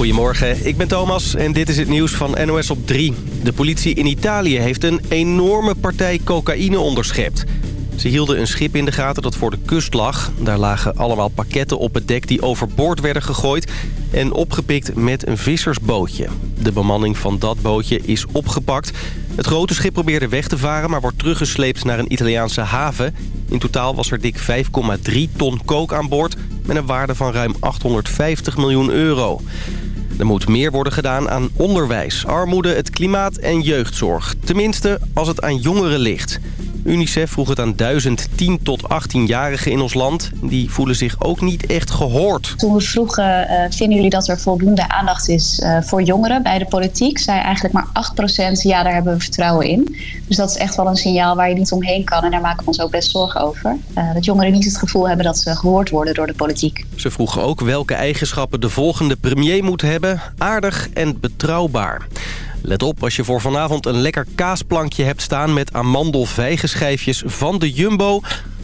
Goedemorgen, ik ben Thomas en dit is het nieuws van NOS op 3. De politie in Italië heeft een enorme partij cocaïne onderschept. Ze hielden een schip in de gaten dat voor de kust lag. Daar lagen allemaal pakketten op het dek die overboord werden gegooid... en opgepikt met een vissersbootje. De bemanning van dat bootje is opgepakt. Het grote schip probeerde weg te varen, maar wordt teruggesleept naar een Italiaanse haven. In totaal was er dik 5,3 ton kook aan boord... met een waarde van ruim 850 miljoen euro. Er moet meer worden gedaan aan onderwijs, armoede, het klimaat en jeugdzorg. Tenminste, als het aan jongeren ligt. UNICEF vroeg het aan 1010 tot 18-jarigen in ons land. Die voelen zich ook niet echt gehoord. Toen we vroegen, uh, vinden jullie dat er voldoende aandacht is uh, voor jongeren bij de politiek? Zei eigenlijk maar 8% ja, daar hebben we vertrouwen in. Dus dat is echt wel een signaal waar je niet omheen kan. En daar maken we ons ook best zorgen over. Uh, dat jongeren niet het gevoel hebben dat ze gehoord worden door de politiek. Ze vroegen ook welke eigenschappen de volgende premier moet hebben. Aardig en betrouwbaar. Let op als je voor vanavond een lekker kaasplankje hebt staan... met amandelvijgenschijfjes van de Jumbo.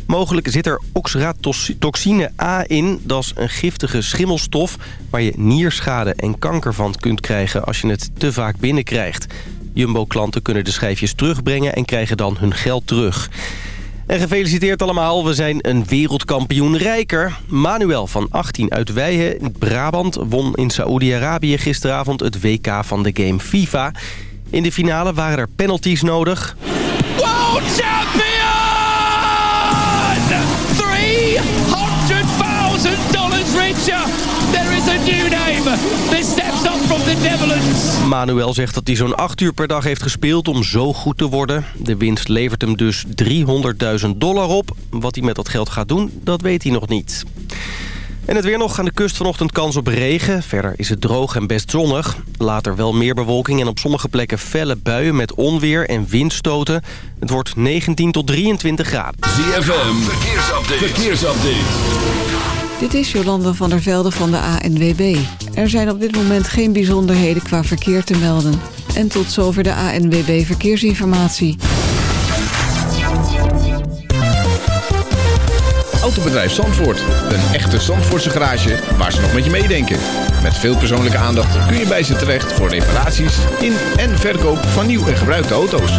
Mogelijk zit er oxratoxine A in. Dat is een giftige schimmelstof... waar je nierschade en kanker van kunt krijgen als je het te vaak binnenkrijgt. Jumbo-klanten kunnen de schijfjes terugbrengen en krijgen dan hun geld terug. En gefeliciteerd allemaal, we zijn een wereldkampioen rijker. Manuel van 18 uit Weijen in Brabant won in Saoedi-Arabië gisteravond het WK van de game FIFA. In de finale waren er penalties nodig. World champion! 300,000 dollars richer! There is a new name! Manuel zegt dat hij zo'n 8 uur per dag heeft gespeeld om zo goed te worden. De winst levert hem dus 300.000 dollar op. Wat hij met dat geld gaat doen, dat weet hij nog niet. En het weer nog aan de kust vanochtend kans op regen. Verder is het droog en best zonnig. Later wel meer bewolking en op sommige plekken felle buien met onweer en windstoten. Het wordt 19 tot 23 graden. ZFM, verkeersupdate. verkeersupdate. Dit is Jolanda van der Velde van de ANWB. Er zijn op dit moment geen bijzonderheden qua verkeer te melden. En tot zover de ANWB Verkeersinformatie. Autobedrijf Zandvoort. Een echte Zandvoortse garage waar ze nog met je meedenken. Met veel persoonlijke aandacht kun je bij ze terecht voor reparaties in en verkoop van nieuw en gebruikte auto's.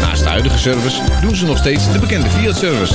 Naast de huidige service doen ze nog steeds de bekende Fiat-service.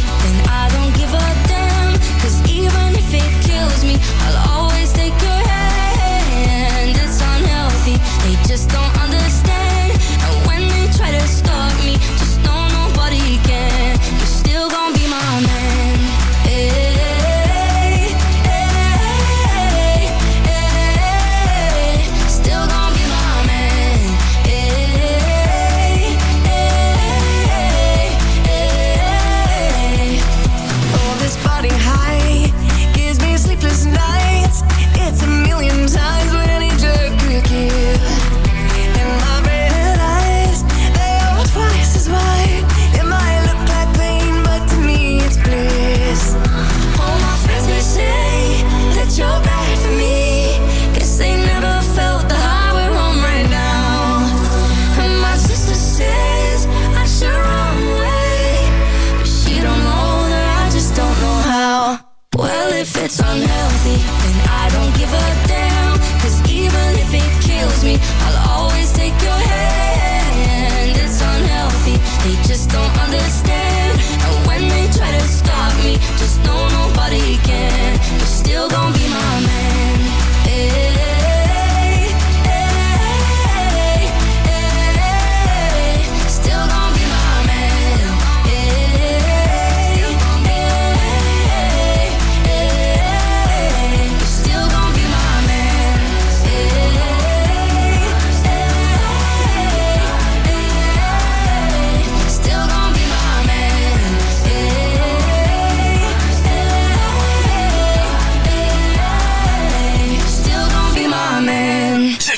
and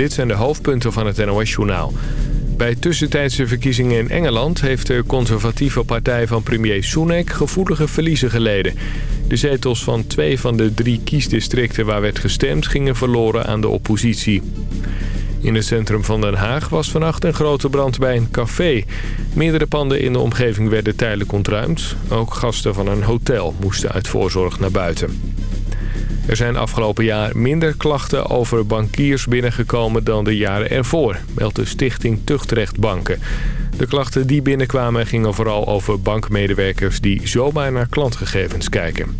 Dit zijn de hoofdpunten van het NOS-journaal. Bij tussentijdse verkiezingen in Engeland heeft de conservatieve partij van premier Sunak gevoelige verliezen geleden. De zetels van twee van de drie kiesdistricten waar werd gestemd gingen verloren aan de oppositie. In het centrum van Den Haag was vannacht een grote brand bij een café. Meerdere panden in de omgeving werden tijdelijk ontruimd. Ook gasten van een hotel moesten uit voorzorg naar buiten. Er zijn afgelopen jaar minder klachten over bankiers binnengekomen dan de jaren ervoor, meldt de stichting Tuchtrecht Banken. De klachten die binnenkwamen gingen vooral over bankmedewerkers die zomaar naar klantgegevens kijken.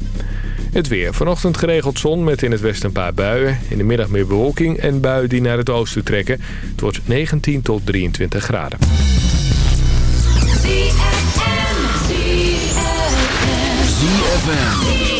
Het weer. Vanochtend geregeld zon met in het westen een paar buien. In de middag meer bewolking en buien die naar het oosten trekken. Het wordt 19 tot 23 graden. ZFM.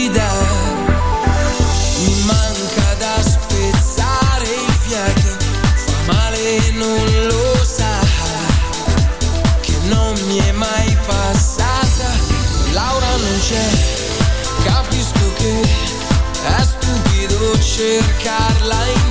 cercarla in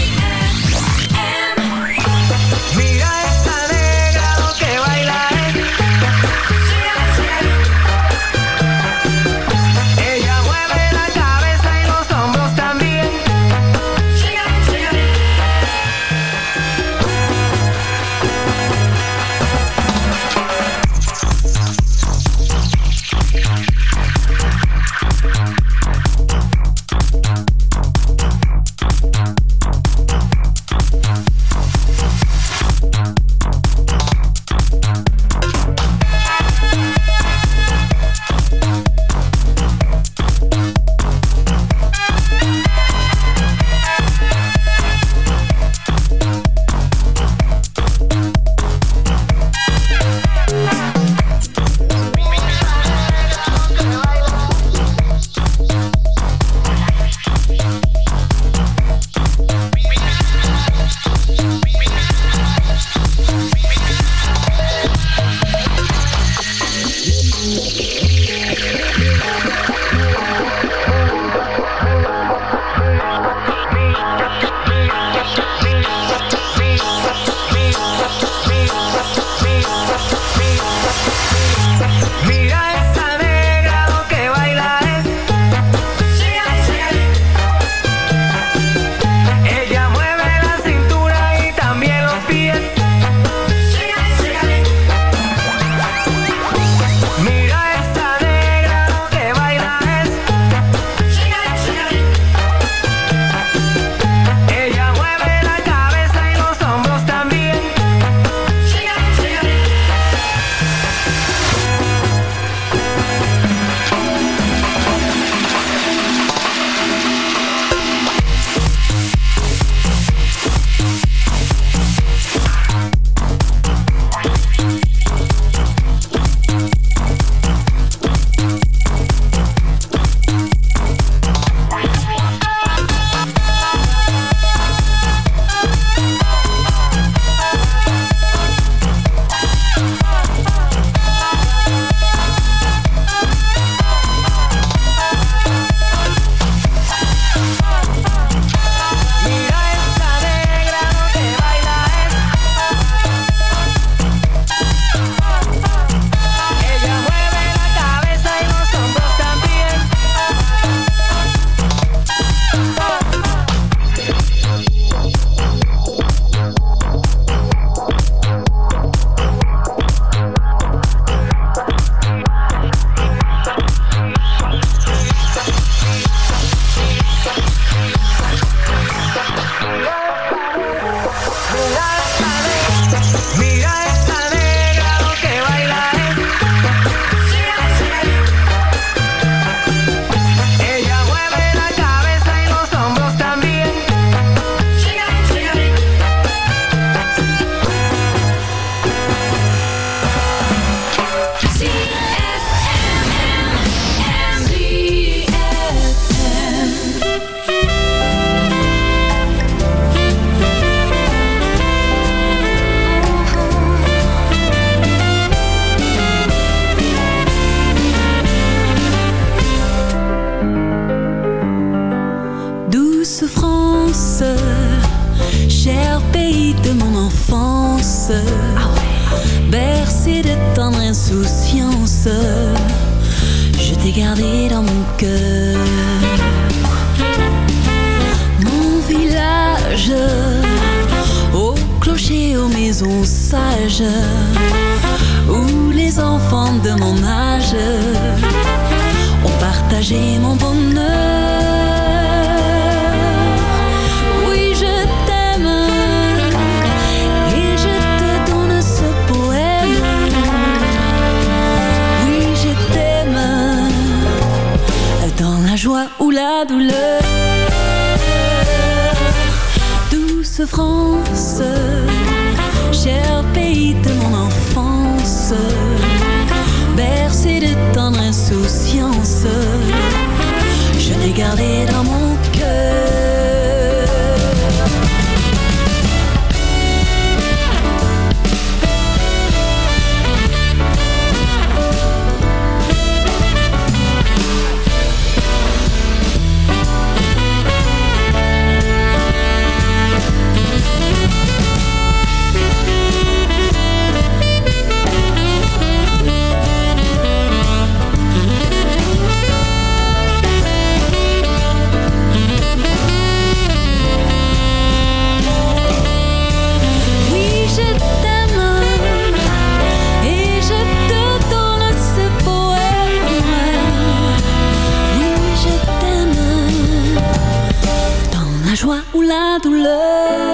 là tu love.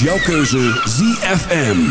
Jouw keuze ZFM.